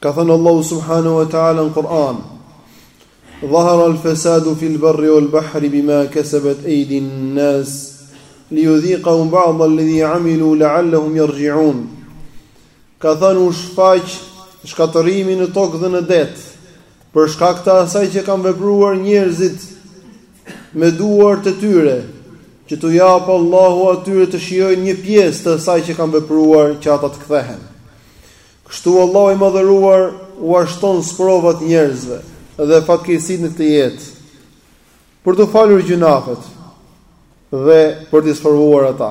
Ka thënë Allahu subhanahu wa taala në Kur'an: "Dhahara al-fasadu fil barri wal bahri bima kasabat aydi an-nas liyudhiqahum ba'd alladhi 'amilu la'allahum yarji'un." Ka thënë u shfaq shkatërrimi në tokë dhe në det për shkak të asaj që kanë vepruar njerëzit me duart e tyre, që t'u japë Allahu atyre të shijojnë një pjesë të asaj që kanë vepruar që ata të kthehen. Kështu Allahu i Madhëruar ua shton sprovat njerëzve dhe fatkeqësitë në këtë jetë, për t'u falur gjynafet dhe për t'i sprovuar ata.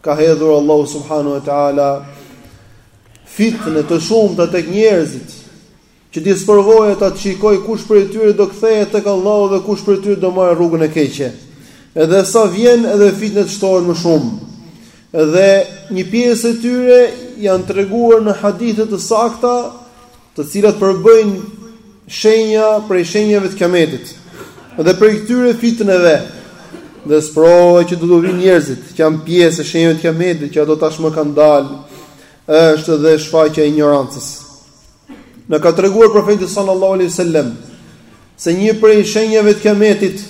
Ka hedhur Allahu subhanahu wa taala fitne të shumta tek njerëzit, Që t'i sprovojë ata të shikojë kush prej tyre do kthehet tek Allahu dhe kush prej tyre do marrë rrugën e keqe. Dhe sa vjen edhe fitnet shtohen më shumë. Dhe një pjesë e tyre janë treguar në hadithe të sakta, të cilat përbëjnë shenja prej shenjave të Kiametit. Dhe prej këtyre fitneve dhe sprovave që do t'u vijnë njerëzve, që janë pjesë e shenjave të Kiametit, që ato tashmë kanë dalë, është dhe shfaqja e injorancës. Na ka treguar profeti sallallahu alaihi wa sallam se një prej shenjave të kiametit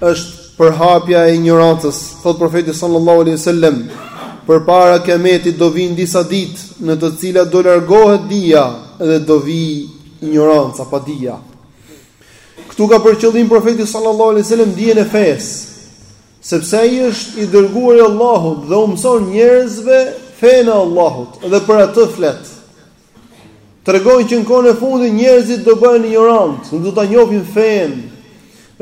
është përhapja e injorancës. Thotë profeti sallallahu alaihi wa sallam përpara kiametit do vijnë disa ditë në të cilat do largohet dija dhe do vijë injoranca, padija. Këtu ka për qëllim profeti sallallahu alaihi wa sallam dijen e fesë Sepse ai është i dërguari i Allahut dhe u mëson njerëzve fenë e Allahut dhe për atë flet. Tregon që në kohën e fundit njerëzit do bëhen injorantë, nuk do ta njohin fenë.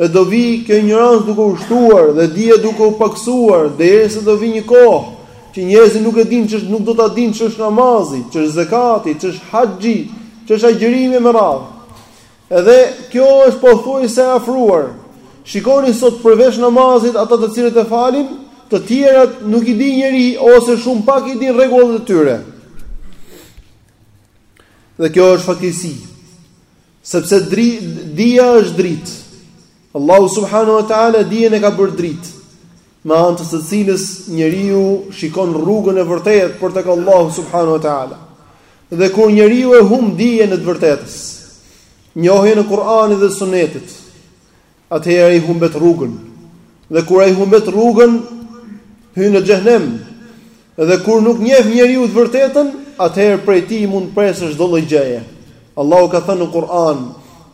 E do vi kjo injorancë duke u shtuar dhe dija duke u pakësuar, derisa do vi një kohë që njerëzit nuk e dinë ç'është, nuk do ta dinë ç'është namazi, ç'është zekati, ç'është haxhi, ç'është agjërimi me radhë. Dhe kjo është pothuajse e afruar. Shikoni sot përveç namazit ata të cilët e falin, të tjerat nuk i di njeri ose shumë pak i din rregullat e tyre. Dhe kjo është fatkeqësi. Sepse dri, dija është dritë. Allahu subhanahu wa taala dijen e ka bërë dritë, me anë të së cilës njeriu shikon rrugën e vërtetë për tek Allahu subhanahu wa taala. Dhe kur njeriu e humb dijen e të vërtetës, njohjen e Kur'anit dhe Sunetit, atëherë ai humbet rrugën. Dhe kur ai humbet rrugën, hyn në xhehenem. Dhe kur nuk njeh njeriu të vërtetën, atëherë prej tij mund të presësh çdo lloj gjëje. Allahu ka thënë në Kur'an: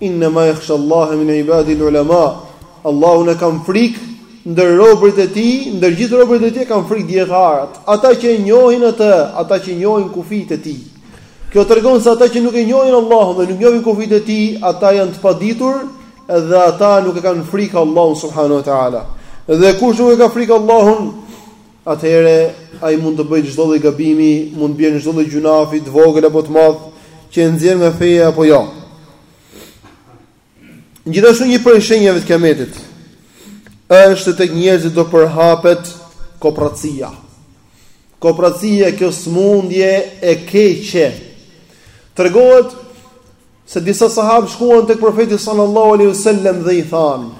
"Inna ma yakhsha Allaha min ibadi al-ulama." Allahun e kanë frikë ndër robërit e Tij, ndër gjithë robërit e Tij e kanë frikë dijetarët, ata që e njohin Atë, ata që njohin kufijtë e Tij. Kjo tregon se ata që nuk e njohin Allahun dhe nuk njohin kufijtë e Tij, ata janë të paditur dhe ata nuk e kanë frikë Allahun subhanahu wa ta'ala. Dhe kush nuk e ka frikë Allahun, atëherë ai mund të bëjë çdo lloj gabimi, mund të bjerë në çdo lloj gjunafi, të vogël apo të madh, që e nxjerr nga feja apo jo. Gjithashtu një prej shenjave të Kiametit është se tek njerëzit do përhapet kopracia. Kopracia kjo smundje e keqe. Tregohet Se disa sahabë shkuan tek Profeti sallallahu alaihi wasallam dhe i thanë,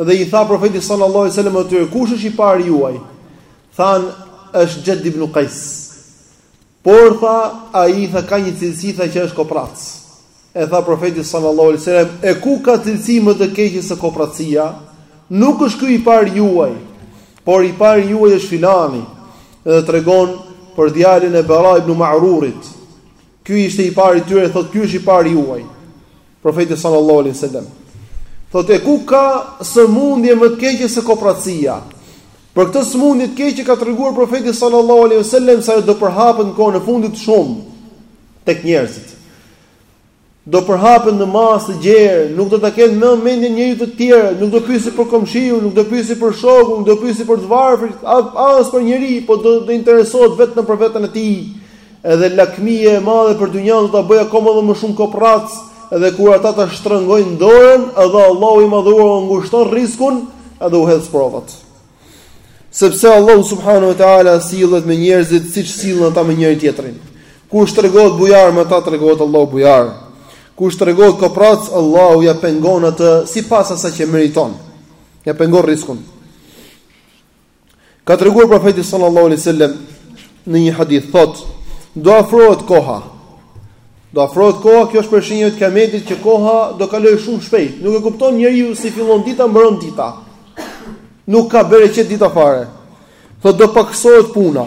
dhe i tha Profeti sallallahu alaihi wasallam atyre, kush është i pari juaj? Than, është Xhed ibnu Kajs. Por tha, ai tha ka një cilësi tha që është koprac. E tha Profeti sallallahu alaihi wasallam, e ku ka cilësi më të keqe se kopracia? Nuk është ky i pari juaj, por i pari juaj është filani. Dhe tregon për djalin e Bera ibnu Ma'rurit, Ky ishte i pari i tyre, thotë ky është i pari juaj. Profeti sallallahu alaihi wasallam. Thotë e ku ka sëmundje më të keqe se kopracia? Për këtë sëmundje të keqe ka treguar profeti sallallahu alaihi wasallam se ajo do përhapet në kohën e fundit shumë tek njerëzit. Do përhapet në masë të gjerë, nuk do ta kenë më mendjen njeriu te të tjerët, nuk do pyesi për komshiun, nuk do pyesi për shokun, nuk do pyesi për të varfrit, as për njeri, po do interesohet vetëm për veten e tij. Edhe lakmia e madhe për dynjanë do ta bëjë akoma më shumë koprrac, edhe kur ata ta shtrëngojnë dorën, edhe Allahu i Madhëruar u ngushton riskun, edhe u hedh provat. Sepse Allahu subhanahu wa taala sillet me njerëzit siç sillen ata me njëri tjetrin. Kush tregohet bujar me ata tregohet Allahu bujar. Kush tregohet koprac, Allahu ja pengon atë sipas asaj që meriton. Ja pengon riskun. Ka treguar profeti sallallahu alaihi wasallam në një hadith thotë, do afrohet koha. Do afrohet koha, kjo është prej shenjave të kiametit që koha do kalojë shumë shpejt. Nuk e kupton njeriu si fillon dita mbaron dita. Nuk ka bereqet dita fare. Thotë do pakësohet puna.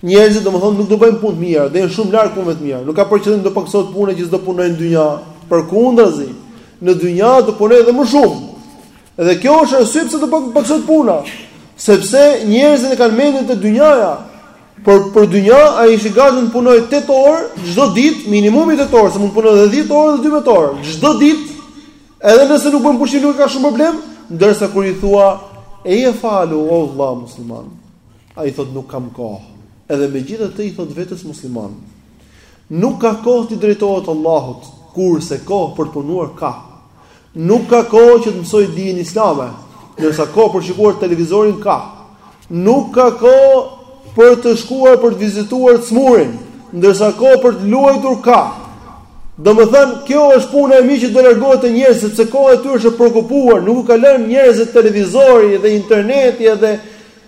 Njerëzit domethënë nuk do bëjnë punë të mira, do jenë shumë larg punëve të mira. Nuk ka për qëllim do pakësohet puna që s'do punojnë në dynja, përkundrazi, në dynja do punojnë edhe më shumë. Dhe kjo është arsye pse do pakësohet puna, sepse njerëzit e kanë mendjen te dynjaja. Por për dynja ai është i gatshëm të punojë 8 orë çdo ditë, minimumi 8 orë, se mund të punojë edhe 10 orë dhe 12 orë çdo ditë. Edhe nëse nuk bën pushim nuk ka shumë problem, ndërsa kur i thua eja falu o vëlla musliman. Ai thotë nuk kam kohë. Edhe megjithatë i thotë vetes musliman. Nuk ka kohë t'i drejtohet Allahut, kurse kohë për të punuar ka. Nuk ka kohë që të mësojë dijen islame, ndërsa kohë për të shikuar televizorin ka. Nuk ka kohë për të shkuar për të vizituar të smurin, ndërsa kohë për të luajtur ka. Domethënë, kjo është puna e mirë që do largohet te njerëzit, sepse koha e tyre është e preokupuar, nuk u ka lënë njerëzit televizori dhe interneti edhe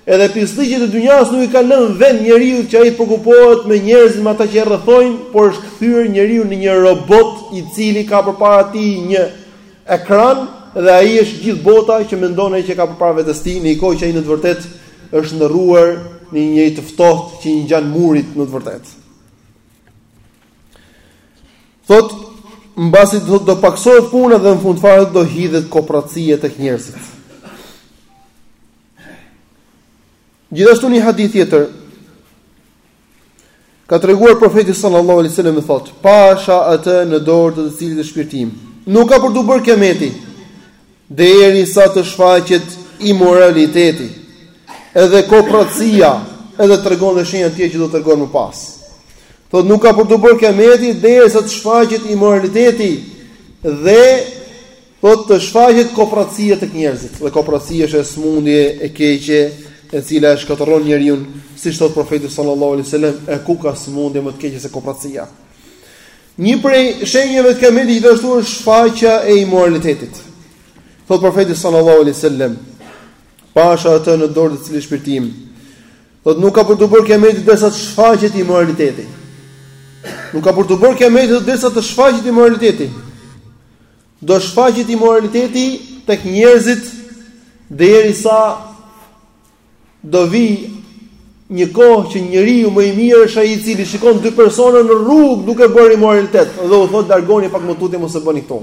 Edhe pisllëqet e dynjasë nuk i kanë lënë vend njeriut që ai të preokupohet me njerëzit me ata që e rrethojnë, por është kthyer njeriu në një robot i cili ka përpara tij një ekran dhe ai është gjithë bota që mendon ai që e ka përpara vetes tij, në një kohë që ai në të vërtetë është ndërruar në një njeri të ftohtë që i ngjan murit në të vërtetë. Thotë, mbasi do paksohet puna dhe në fund fare do hidhet koprracia tek njerëzit. Gjithashtu në një hadith tjetër ka treguar profeti sallallahu alaihi wasallam thotë, "Pasha atë në dorë të cilit është shpirti im. Nuk ka për t'u bërë kiameti derisa të shfaqet imoraliteti, edhe koprracia, edhe tregon dhe shenja të tjera që do t'i tregojmë më pas." Thotë, "Nuk ka për t'u bërë kiameti derisa të shfaqet imoraliteti dhe Thotë të shfaqet koprracia tek njerëzit. Dhe koprracia është smundje e keqe, e cila e shkatërron njeriun, siç thotë profeti sallallahu alaihi wasallam, e ku ka smundje më të keqe se koprracia. Një prej shenjave të kiametit gjithashtu është shfaqja e imoralitetit. Thotë profeti sallallahu alaihi wasallam, pasha atë në dorë të cilit është shpirti im. Thotë nuk ka për t'u bërë kiameti derisa të shfaqet imoraliteti. Nuk ka për t'u bërë kiameti derisa të shfaqet imoraliteti. Do shfaqet imoraliteti tek njerëzit derisa do vijë një kohë që njeriu më i mirë është ai i cili shikon dy persona në rrugë duke bërë imoralitet dhe u thotë largohuni pak më tutje mos e bëni këtu.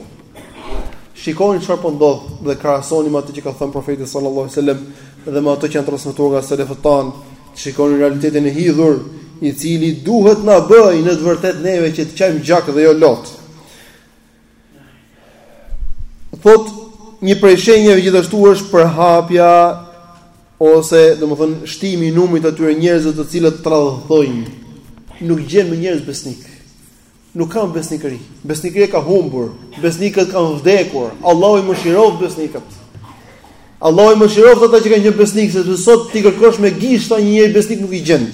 Shikoni çfarë po ndodh dhe krahasoni me ato që ka thënë profeti sallallahu alajhi wasallam dhe me ato që janë transmetuar nga selefët tanë. Shikoni realitetin e hidhur i cili duhet të na bëjë në të vërtetë neve që të qajmë gjak dhe jo lot. Thotë një prej shenjave gjithashtu është përhapja ose domethënë shtimi i numrit të atyre njerëzve të cilët tradhtojnë. Nuk gjen më njerëz besnikë. Nuk kanë besnikëri. Besnikëria ka humbur, besnikët kanë vdekur. Allahu i mëshiroftë besnikët. Allahu i mëshiroftë ata që kanë qenë besnikë, sepse sot t'i kërkosh me gishta një njeri besnik nuk i gjen.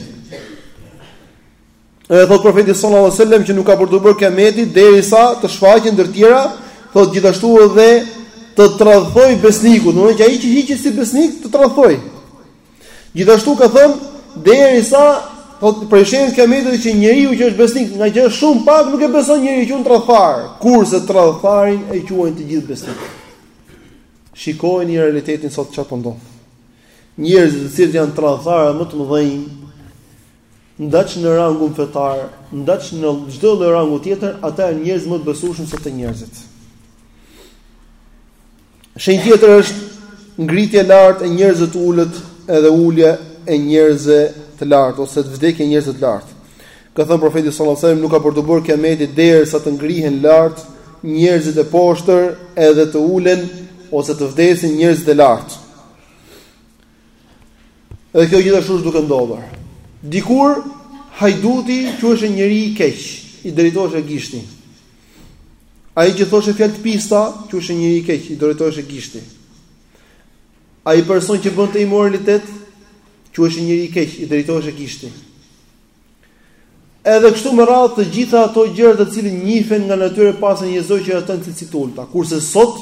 Edhe thot profeti sallallahu alajhi wasallam që nuk ka për t'u bërë kiameti derisa të shfaqen ndër tjera, thot gjithashtu edhe të tradhtojë besniku, do të thotë që ai që hiqet si besnik të tradhtojë. Gjithashtu ka thënë derisa thot për shenjë të kiametit që njeriu që është besnik nga gjë shumë pak nuk e beson njeriu quhet tradhtar, kurse tradhtarin e quajnë të gjithë besnik. Shikojeni realitetin sot çfarë po ndodh. Njerëzit të cilët janë tradhtarët më të mëdhenj Ndaç në rangun fetar, ndaç në çdo lloj rangu tjetër, ata janë njerëz më të besueshëm sot te njerëzit. Shenjë tjetër është ngritja lart e njerëzve të ulët edhe ulja e njerëzve të lartë ose të vdekja e njerëzve të lartë. Ka thënë profeti sallallahu alajhi wasallam nuk ka për t'u bërë kiameti derisa të ngrihen lart njerëzit e poshtër edhe të ulen ose të vdesin njerëzit e lartë. Edhe kjo gjithashtu është duke ndodhur. Dikur hajduti quheshe njeri i keq, i drejtoheshe gishti. Ai që thoshte fjalë të pista, quheshe njeri i keq, i drejtoheshe gishti. Ai person që bënte imoralitet, quheshe njeri i keq, i drejtoheshe gishti. Edhe kështu me radhë të gjitha ato gjëra të cilat njihen nga natyra e pastër njerëzore që ato janë cilësi të ulta. Kurse sot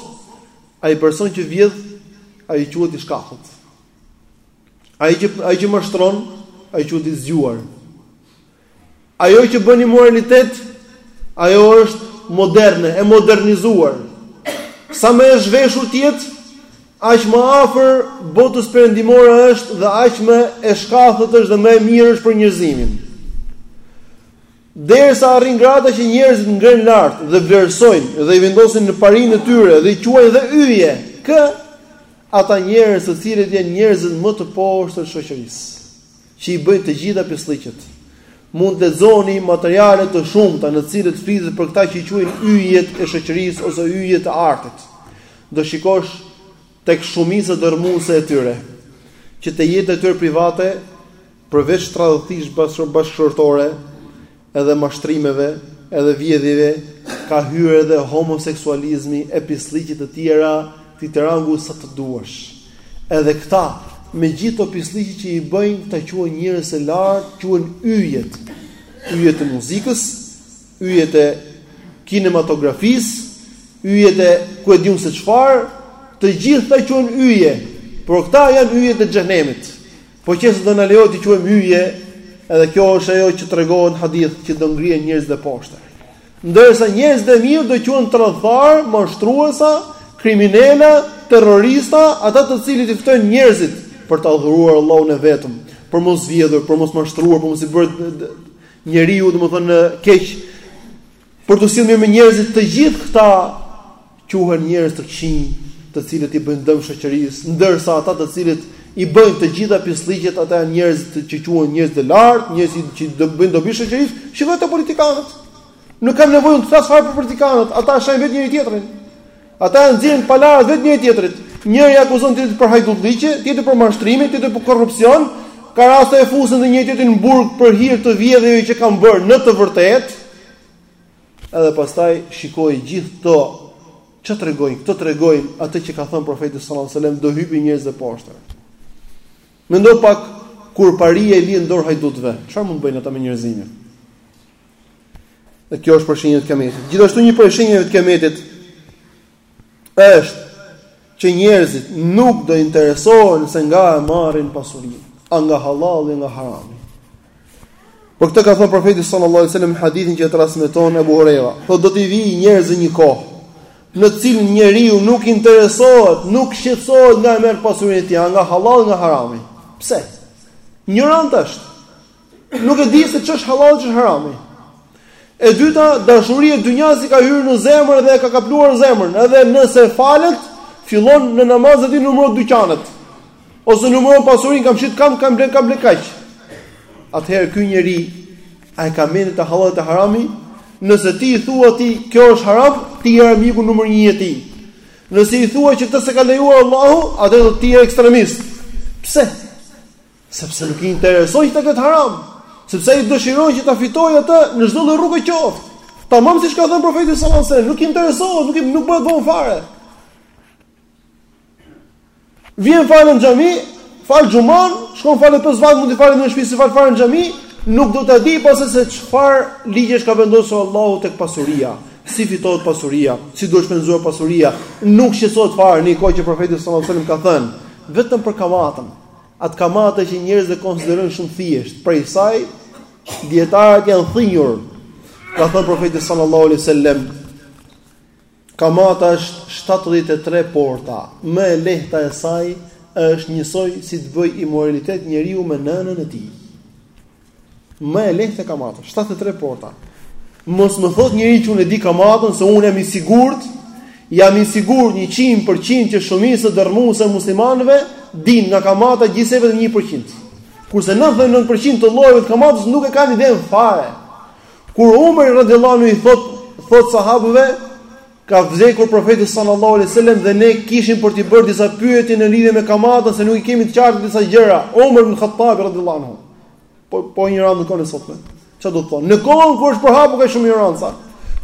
ai person që vjedh ai quhet i shkathët. Ai që ai që mashtron ai quhet i zgjuar. Ajo që bën imoralitet ajo është moderne, e modernizuar. Sa më e zhveshur të jetë, Aq më afër botës perëndimore është dhe aq më e shkathët është dhe më e mirë është për njerëzimin. Derisa arrin grada që njerëzit ngrenë lart dhe vlerësojnë dhe i vendosin në parinë e tyre dhe i quajnë dhe yje, kë ata njerëz të cilët janë njerëzit më të poshtër të shoqërisë. që i bëjnë të gjitha pisllëqet. Mund të lexoni materiale të shumta në të cilat flitet për këta që i quajnë yjet e shoqërisë ose yjet e artit. Do shikosh tek shumica dërrmuese e tyre që te jeta e tyre private përveç tradhtisë bashkëshortore edhe mashtrimeve, edhe vjedhjeve, ka hyrë edhe homoseksualizmi e pisllëqe të tjera të këtij rangu sa të duash. Edhe këta, me gjithë këto pisllëqe që i bëjnë, këta quhen njerëz të lartë, quhen yjet, yjet e muzikës, yjet e kinematografisë, yjet e ku e di unë se çfarë, të gjithë këta quhen yje, por këta janë yjet e xhehnemit. Po qe se do na lejohet t'i quajmë yje, edhe kjo është ajo që tregohet në hadith që do ngrihen njerëzit e poshtër. Ndërsa njerëzit e mirë do quhen tradhtarë, mashtruesa, kriminela, terrorista, ata të cilët i ftojnë njerëzit për ta adhuruar Allahun e vetëm, për mos vjedhur, për mos mashtruar, për mos i bërë njeriu domethënë keq. Për t'u sjell mirë me njerëzit, të gjithë këta quhen njerëz të këqinj, të cilët i bëjnë dëm shoqërisë, ndërsa ata të cilët i bëjnë të gjitha pisllëqet, ata janë njerëzit që quhen njerëzit e lartë, njerëzit që i bëjnë dobi shoqërisë, shikojini politikanët. Nuk kam nevojë të flas fare për politikanët, ata shajnë vetë njëri tjetrin. Ata ia nxjerrin të palarat vetë njëri tjetrit. Njëri akuzon tjetrin për hajdutliqe, tjetri për mashtrime, tjetri për korrupsion, ka raste e fusin dhe njëri tjetrin në burg për hir të vjedhjeve që kanë bërë në të vërtetë. Edhe pastaj shikoji gjithë këto ça tregojnë, këto tregojnë atë që ka thënë profeti sallallahu alajhi wasallam, do hypin njerëzit e poshtër. Mendo pak kur paria i vjen në dorë hajdutëve, çfarë mund të bëjnë ata me njerëzimin? Dhe kjo është prej shenjave të kiametit. Gjithashtu një prej shenjave të kiametit është që njerëzit nuk do interesohen se nga e marrin pasurinë, a nga hallalli, nga harami. Për këtë ka thënë profeti sallallahu alajhi wasallam në hadithin që e transmeton Abu Hurejra. Thotë do t'i vijë njerëzve një kohë në të cilin njeriu nuk interesohet, nuk shqetësohet nga e merr pasurinë e tij, a nga hallalli, nga harami. Pse? Injorant është. Nuk e di se ç'është hallalli, ç'është harami. E dyta, dashuria e dynjasë i ka hyrë në zemër dhe e ka kapluar zemrën, edhe nëse falet, fillon në namazet e tij numëron dyqanet. Ose numëron pasurinë, kam shit kam, kam ble kam ble kaq. Atëherë ky njeri a e ka mendjen te hallalli te harami? Nëse ti i thua atij, kjo është haram, ti je armiku numër 1 i tij. Nëse i thua që këtë s'e ka lejuar Allahu, atëherë ti je ekstremist. Pse? Sepse nuk i intereson që të jetë haram, sepse ai dëshiron që ta fitojë atë në çdo lloj rruge qoftë. Tamam siç ka thënë profeti sallallahu alajhi wasallam, nuk i interesohet, nuk i nuk bëhet vonë fare. Vjen falet në xhami, fal xhuman, shkon fal pesë vakte, mund t'i falë në shtëpi s'i fal fare në xhami, nuk do ta dijë po se çfarë ligjesh ka vendosur Allahu tek pasuria, si fitohet pasuria, si duhet shpenzuar pasuria, nuk shqetësohet fare në kohë që profeti sallallahu alajhi wasallam ka thënë vetëm për kamatën, Atë kamatë që njerëzit e konsiderojnë shumë thjesht, prej saj dijetarët janë thinjur. Ka thënë profeti sallallahu alaihi wasallam, kamata është 73 porta, më e lehta e saj është njësoj si të bëjë imoralitet njeriu me nënën e tij. Më e lehtë kamata, 73 porta. Mos më thotë njeri që unë e di kamatën se unë jam i sigurt, jam i sigurt 100% që shumica dërrmuese e muslimanëve dinë nga kamata gjithsej vetëm 1%. Kurse 99% të llojeve të kamatës nuk e kanë idenë fare. Kur Umar radhiyallahu anhu i thot thot sahabëve, Ka vdekur profeti sallallahu alaihi wasallam dhe ne kishim për t'i bërë disa pyetje në lidhje me kamatën se nuk i kemi të qarta disa gjëra. Umar ibn Khattab radhiyallahu anhu. Po po njerëzit në kohën e sotme. Çfarë do të thonë? Në kohën ku është përhapur kaq shumë injoranca.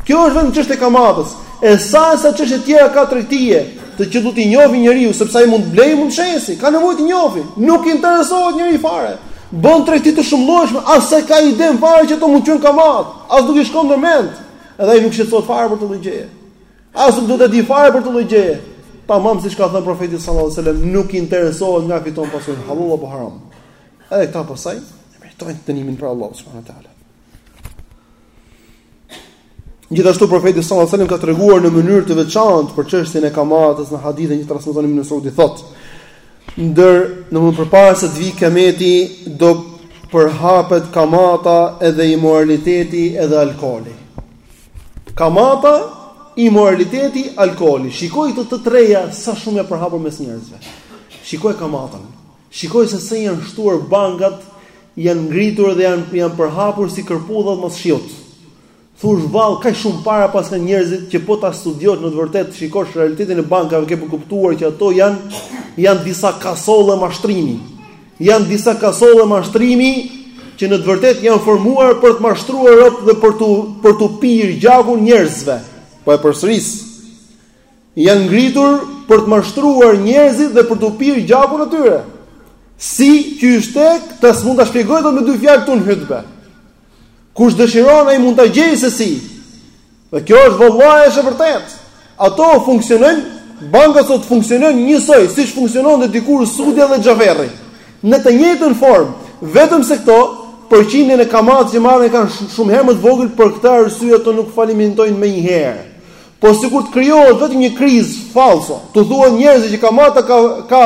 Kjo është vetëm çështje e kamatës. E sa sa çështje tjera ka tregtia, që duhet t'i njohë njeriu sepse ai mund të blejë, mund të shesi, ka nevojë të njohë. Nuk interesohet njeri fare. Bën tregti të shumëllojshme, as s'e ka idenë fare që ato mund të jenë kamatë, as nuk i shkon në mend. Edhe ai nuk shqetësohet fare për këtë lloj gjëje. As nuk do të dijë fare për këtë lloj gjëje. Tamam siç ka thënë profeti sallallahu alajhi wasallam, nuk interesohet nga fiton pasurinë hallall apo haram. Edhe këta pasaj e meritojnë dënimin prej Allahut subhanahu wa taala. Gjithashtu profeti sallallahu alajhi wasallam ka treguar në mënyrë të veçantë për çështjen e kamatës në hadithin që transmeton Ibn Mesudi thotë Ndër, domthonë përpara se të vijë kiameti do përhapet kamata edhe imoraliteti edhe alkooli. Kamata, imoraliteti, alkooli. Shikoji këto të treja sa shumë janë përhapur mes njerëzve. Shikoje kamatën. Shikoji se sa janë shtuar bankat, janë ngritur dhe janë janë përhapur si kërpudhat mas shiut. Thu vallë kaq shumë para paskan njerëzit që po ta studiosh në të vërtetë, të shikosh realitetin e bankave ke për kuptuar që ato janë janë disa kasolle mashtrimi. Janë disa kasolle mashtrimi që në të vërtetë janë formuar për të mashtruar robt dhe për t'u për t'u pirë gjakun njerëzve. Po e përsëris. Janë ngritur për të mashtruar njerëzit dhe për t'u pirë gjakun atyre. Si, qysh, tek, tash s'mund ta shpjegoj dot me dy fjalë këtu në hutbe. Kush dëshiron ai mund ta gjejë se si. Dhe kjo është vallahi është e vërtetë. Ato funksionojnë, banka sot funksionon njësoj siç funksiononte dikur Sudja dhe Xhaferri. Në të njëjtën formë, vetëm se këto përqindjen e kamatës që marrin e kanë shumë herë më të vogël për këtë arsye ato nuk falimentojnë menjëherë. Po sikur të krijohet vetëm një krizë fallco, t'u thuhet njerëzve që kamata ka ka,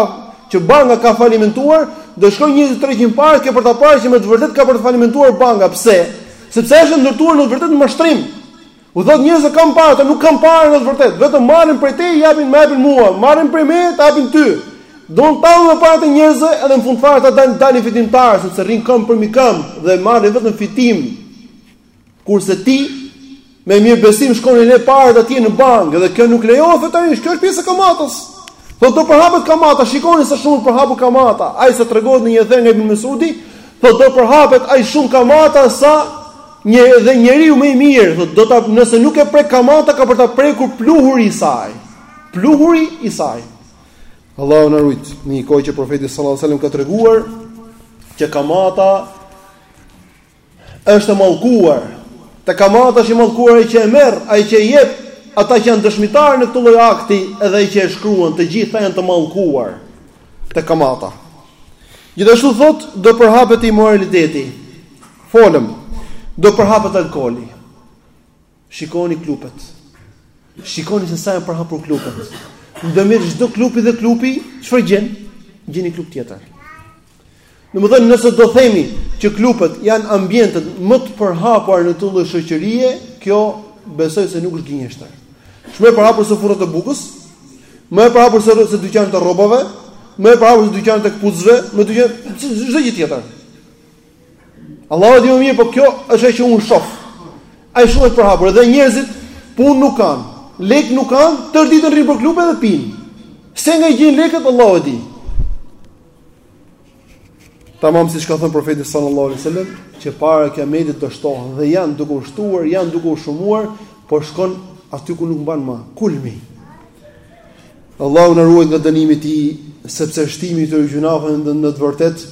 që banka ka falimentuar, do shkojnë njerëzit të tërheqin paret, ke për ta parë që me të vërtetë ka për të falimentuar banka. Pse? Sepse është e ndërtuar në të vërtetë në mashtrim. U thotë njerëzve kam pare, ata nuk kanë pare në të vërtetë, vetëm marrin prej teje, japin, më japin mua, marrin prej meje, ta japin ty. Domethënë tallen me paratë e njerëzve, edhe në fund fare ata dalin dalin fitimtarë sepse rrin këmbë përmbi këmbë dhe marrin vetëm fitim. Kurse ti me mirë besim shkon i le paratë atje në bankë dhe kjo nuk lejohet fetarisht, kjo është pjesë e kamatës. Thotë do përhapet kamata, shikoni sa shumë përhapur kamata. Aq sa tregohet në një ether nga Ibn Mesudi, thotë do përhapet aq shumë kamata sa dhe njeriu më i mirë, thotë do ta nëse nuk e prek kamata ka për ta prekur pluhuri i saj. Pluhuri i saj. Allahu na rujt, në një kohë që profeti sallallahu alajhi wasallam ka treguar që kamata Është e mallkuar. Te kamata është i mallkuar ai që e merr, ai që e jep, ata që janë dëshmitarë në këtë lloj akti edhe ai që e shkruan, të gjithë ata janë të mallkuar. Te kamata. Gjithashtu thotë, do përhapet imoraliteti. Folëm. Do përhapet alkooli. Shikoni klubet. Shikoni se sa janë përhapur klubet. Ndërmjet çdo klubi dhe klubi çfarë gjen? Gjeni klub tjetër. Domethënë nëse do themi që klubet janë ambientet më të përhapura në këtë lloj shoqërie, kjo besoj se nuk është gënjeshtër. Është më e përhapur se furrat e bukës, më e përhapur se dyqanet e rrobave, më e përhapur se dyqanet e këpucëve, më dyqan çdo gjë tjetër. Allahu di më mirë, po kjo është ajo që unë shoh. Aq janë përhapur dhe njerëzit punë nuk kanë, lek nuk kanë, tërë ditën rrinë nëpër klube dhe pinë. Se nga i gjen lekët Allahu e di. Tamam siç ka thënë profeti sallallahu alajhi wasallam, që para kiametit do shtohen dhe janë duke u shtuar, janë duke u shumuar, po shkon aty ku nuk mban më. Kulmi. Allahu na ruaj nga dënimi i tij, sepse shtimi i këtyre gjynaheve në të vërtetë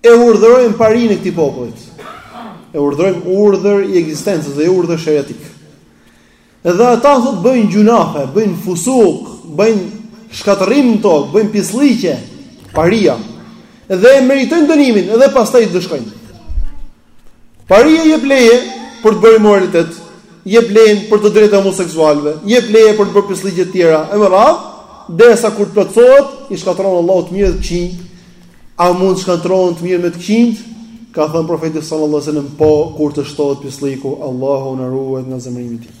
E urdhërojmë parinë e këtij popullit. E urdhërojmë urdhër i ekzistencës dhe jo urdhër sheriatik. Edhe ata thotë bëjnë gjynahe, bëjnë fusuk, bëjnë shkatërrim në tokë, bëjnë pisllëqe, paria. Dhe e meritojnë dënimin, edhe pastaj do shkojnë. Paria jep leje për të bërë imoralitet, jep lejen për të drejtat e homoseksualëve, jep leje për të bërë pisllëqe të tjera e me radhë, derisa kur të plotësohet, i shkatërron Allahu të mirët dhe të këqinjtë. A mund të shkatërrohen të mirët me të këqinjtë? Ka thënë profeti sallallahu alajhi wasallam, po kur të shtohet pisllëku, Allahu na ruajt nga zemërimi i tij.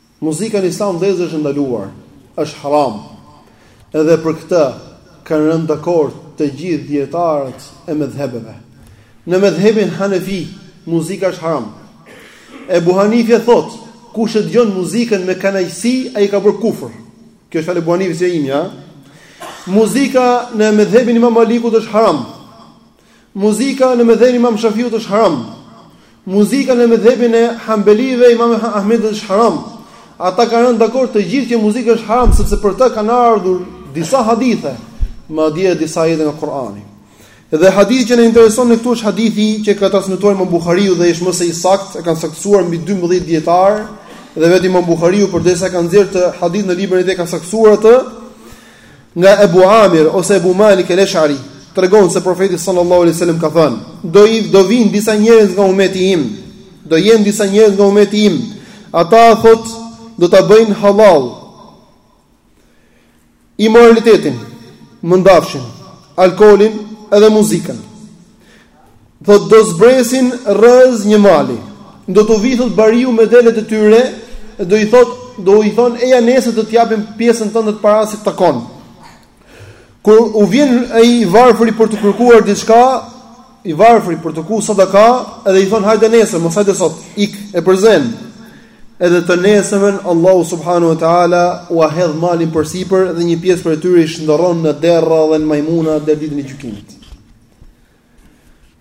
Muzika në Islam vëllezër është e ndaluar, është haram. Edhe për këtë kanë rënë dakord të gjithë dijetarët e medhhebeve. Në medhhebin Hanefi muzika është haram. Ebu Hanifja thotë, kush e dëgjon muzikën me kënaqësi, ai ka bërë kufër. Kjo është fjala e Ebu Hanifes jo imja. Muzika në medhhebin e Imam Malikut është haram. Muzika në medhebin e Imam Shafiut është haram. Muzika në medhebin e Hambelijve, Imam Ahmedit është haram. Ata kanë rënë dakord të gjithë që muzika është haram sepse për të kanë ardhur disa hadithe, madje disa ajete nga Kur'ani. Dhe hadithi që na intereson ne këtu është hadithi që ka transmetuar Imam Buhariu dhe është më se i saktë, e kanë saktësuar mbi 12 dijetarë dhe vetë Imam Buhariu përderisa e ka nxjerrë këtë hadith në librin e tij e ka saktësuar atë. Nga Ebu Amir ose Ebu Malik el Eshari, tregon se profeti sallallahu alaihi wasallam ka thënë: "Do, do vijnë disa njerëz nga ummeti im, do jenë disa njerëz nga ummeti im, ata thotë do ta bëjnë hallall imoralitetin, mëndafshin, alkoolin edhe muzikën. Thotë do zbresin rrëz një mali. Do t'u vijë thotë bariu me delet e tyre, do i thotë, do i thonë eja nesër do të japim pjesën tënde, paratë si të takon. Kur u vjen ai i varfëri për t'u kërkuar diçka, i varfëri për t'u kërku sadaka, edhe i thonë hajde nesër, mos hajde sot, ik e përzënë. Edhe të nesërmen Allahu subhanahu wa taala ua hedh malin përsipër dhe një pjesë prej tyre i shndërron në derra dhe në majmuna deri ditën e gjykimit.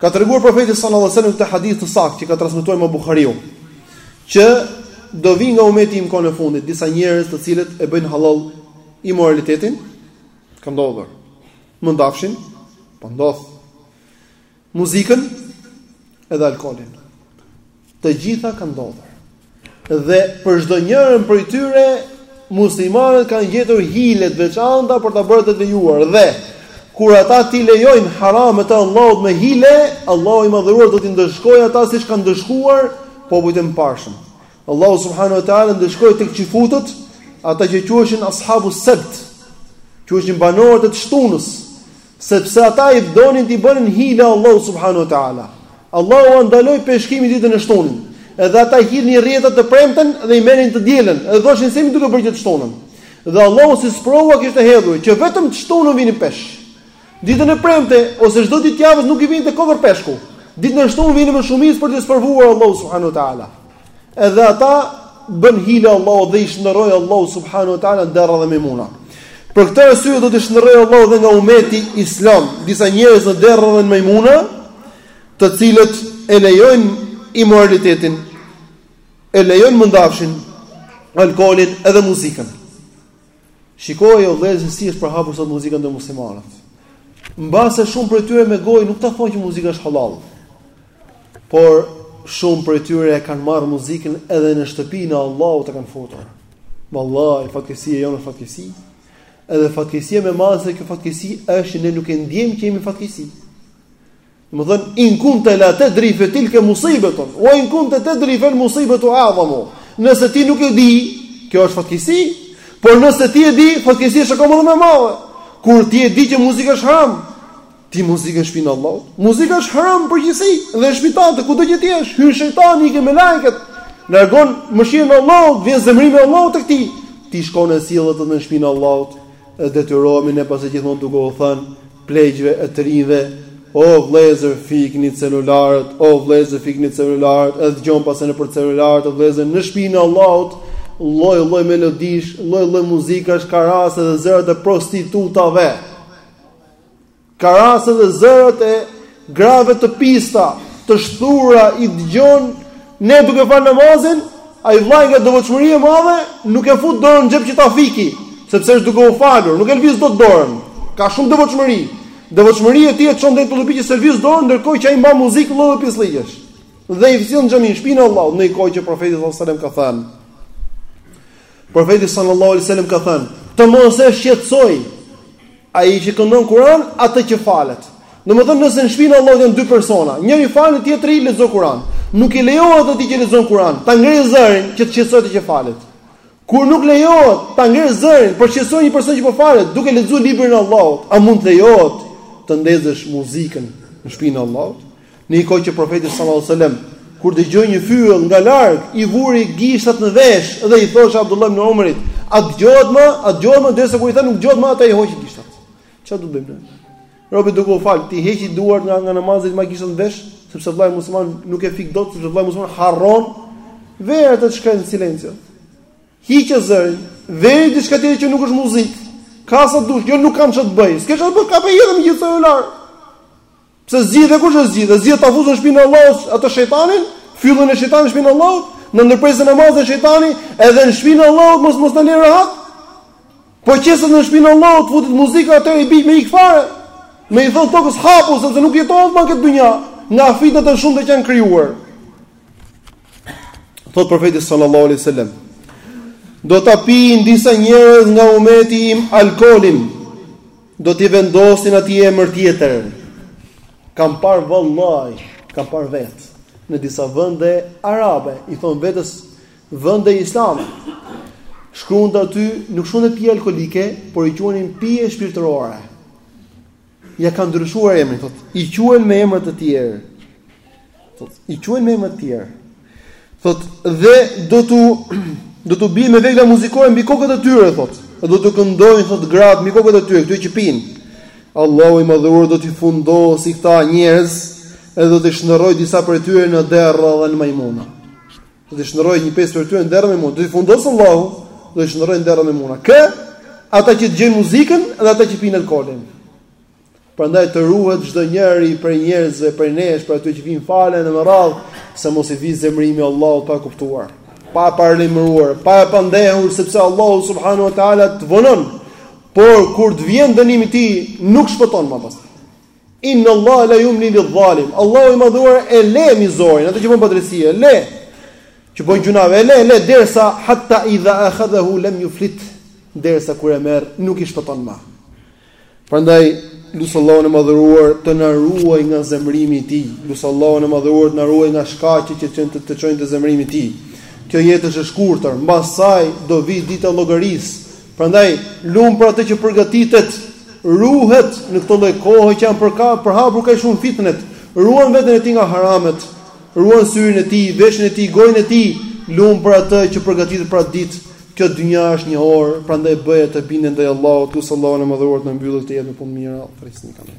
Ka treguar profeti sallallahu alaihi wasallam këtë hadith të saktë që ka transmetuar Imam Buhariu, që do vijë nga umeti im kohën e fundit, disa njerëz të cilët e bëjnë hallall imoralitetin, ka ndodhur, mëndafshin, po ndodh, muzikën edhe alkoolin. Të gjitha kanë ndodhur. Dhe për çdo njërën prej tyre muslimanët kanë gjetur hile të veçanta për ta bërë të lejuar dhe kur ata t'i lejojnë haramet e Allahut me hile, Allahu i madhëruar do t'i ndëshkojë ata siç ka ndëshkuar popujt e mëparshëm. Allahu subhanahu wa taala ndëshkoi tek çifutët, ata që quheshin ashabu sebt, quheshin banorët e të shtunës. Sepse ata i donin t'i bënin hile Allahut subhanahu wa taala. Allahu ua ndaloi peshkimin ditën e shtunën. Edhe ata hidhnin rrjeta të premten dhe i merrnin të dielën, edhe thoshin s'jemi duke bërë gjë të shtunën. Dhe Allahu si sprovë ua kishte hedhur që vetëm të shtunën vinin peshq. Ditën e premte ose çdo ditë të javës nuk u vinte kokërr peshku. Ditën e shtunë vinin me shumicë për t'i sprovuar Allahu subhanahu wa taala. Edhe ata bënë hile Allahut dhe i shndërroi Allahu subhanahu wa taala në derra dhe majmuna. Për këtë arsye do t'i shndërrojë Allahu dhe nga umeti islam disa njerëz në derra dhe në majmuna, të cilët e lejojnë imoralitetin, e lejojnë mëndafshin, alkoolin edhe muzikën. Shikoni o vëllezër si është përhapur sot muzika ndër muslimanët. Mbase shumë prej tyre me gojë nuk ta thonë që muzika është halal. Por shumë prej tyre e kanë marrë muzikën edhe në shtëpinë e Allahut e kanë futur. Vallahi fatkeqësia jonë është fatkeqësi. Edhe fatkeqësia më e madhe se kjo fatkeqësi është që ne nuk e ndjejmë që jemi fatkeqësi. Domethënë in kunte la tedri fe tilke musibetun, o in kunte tedri fe musibetu adhamu. Nëse ti nuk e di, kjo është fatkeqësi. Por nëse ti e di, fatkeqësia është akoma më e madhe. Kur ti e di që muzika është haram, ti muzikën shpin Allahut. Muzika është haram përgjithësi dhe shpi tate kudo që të jesh, hyn shejtani ikin melaiket. Largon mëshirën e Allahut, vjen zemërimi i Allahut tek ti. Ti shkon e sjell atë në shpin Allahut. E detyrohemi ne pastaj gjithmonë duke u thënë pleqve e të rinjve o vëllezër fikni celularët o vëllezër fikni celularët e dëgjon pastaj nëpër celularët o vëllezër në shtëpinë e Allahut lloj lloj melodish lloj lloj muzikash ka raste edhe zërat e prostitutave ka raste edhe zërat e Grave të pista, të shthura i dëgjon ne duke fal namazin, ai vllai nga devotshmëria e madhe nuk e fut dorën në xhep që ta fiki, sepse është duke u falur, nuk e lviz dot dorën. Ka shumë devotshmëri. Devotshmëria e tij e çon deri në këtë lloj pike që s'e lviz dorën ndërkohë që ai mban muzikë lloj lloj pisllëqesh. Dhe i sjell në xhami në shtëpinë e Allahut në një kohë që Profeti sallallahu alajhi wasallam ka thënë, Profeti sallallahu alejhi ue selam ka thënë, "Të mos e shqetësojë ai që këndon Kur'an atë që falet." Domethënë nëse në shpinë e Allahut janë dy persona, njëri falet, tjetri lexon Kur'an. Nuk i lejohet atij që lexon Kur'an ta ngrejë zërin që të shqetësojë atë që falet. Kur nuk lejohet ta ngresh zërin për të shqetësuar një person që po falet duke lexuar librin e Allahut, a mund të lejohet të ndezësh muzikën në shpinë e Allahut? Në një kohë që Profeti sallallahu alajhi wasallam kur dëgjoi një fyell nga larg, i vuri gishtat në vesh dhe i thoshte Abdullah ibn Omerit, "A dëgjohet më? A dëgjohet më?" Derisa kur i tha nuk dëgjohet më, atëherë i hoqi gishtat. Çfarë do të bëjmë ne? Robi duke u fal, t'i heqi duart nga nga namazi të mbajë gishtat në vesh, sepse vëllai musliman nuk e fik dot, sepse vëllai musliman harron ta verë atë të shkretë në silencio. Hiqe zërin, veri diçka tjetër që nuk është muzikë. Ka sa të dush, jo nuk kam ç'të bëj. S'ke ç'të bëj, ka pa jetën gjithë celular. Pse zgjidhe kush e zgjidhe? Zgjidhe ta fusë në shpinë e Allahut atë shejtanin, fyllin e shejtanit në shpinë e Allahut, na ndërpresë namazin shejtani, edhe në shpinë e Allahut mos mos na lërë rahat. Po qe se në shpinë e Allahut futet muzikë atëherë i bie me ik fare. Me i thënë tokës hapu sepse nuk jetohet më këtë dynja, nga fitnet e shumta që janë krijuar. Thotë profeti sallallahu alaihi wasallam, do ta pijnë disa njerëz nga umeti im alkoolin, Do t'i vendosin atij emër tjetër. Kam parë vallai, kam parë vet në disa vende arabe, i thon vetes vende islame. Shkruan aty, nuk shkruan pije alkolike, por i quanin pije shpirtërore. Ja kanë ndryshuar emrin, thotë, i quajnë me emra të tjerë. Thot, i quajnë me emra të tjerë. Thot, dhe do tu do tu bie me vegla muzikore mbi kokët e tyre, thot. Dhe do të këndojnë thot gratë mbi kokët e tyre, këtyre që pinë. Allahu i madhëruar do t'i fundosë këta njerëz, edhe do t'i shndërrojë disa prej tyre në derra dhe në majmuna. Do t'i shndërrojë një pesë prej tyre në derra me majmuna. Do t'i fundosë Allahu, do t'i shndërrojë në derra me majmuna. Kë? Ata që dëgjojnë muzikën dhe ata që pinë alkoolin. Prandaj të ruhet çdo njeri prej njerëzve, prej nesh, për ata që vijnë falen me radhë, se mos i vi zemrimi Allahut pa kuptuar, pa e paralajmëruar, pa e pandehur sepse Allahu subhanahu wa taala të vonon. Por kur të vjen dënimi i tij, nuk shpëton më pas. Inna Allah la yumli lil zalim. Allahu i madhuar e le mizorin, atë që bën padrejtësi, e le. Që bën gjunahe, e le, le derisa hatta idha akhadhahu lam yuflit. Derisa kur e merr, nuk i shpëton më. Prandaj lus Allahun e madhëruar të na ruaj nga zemërimi i tij, lus Allahun e madhëruar të na ruaj nga shkaqet që të çojnë te zemërimi i tij. Kjo jetë është e shkurtër, mbas saj do vijë dita e llogarisë. Prandaj lum për atë që përgatitet, ruhet në këtë lloj kohe që janë përhapur kaq shumë fitnet. Ruan veten e tij nga haramet, ruan syrin e tij, veshin e tij, gojën e tij, lum për atë që përgatitet për atë ditë, Kjo dynja është një orë, prandaj bëje atë bindje ndaj Allahut, lus Allahun e Madhëruar të na mbyllë këtë jetë me punë të mira.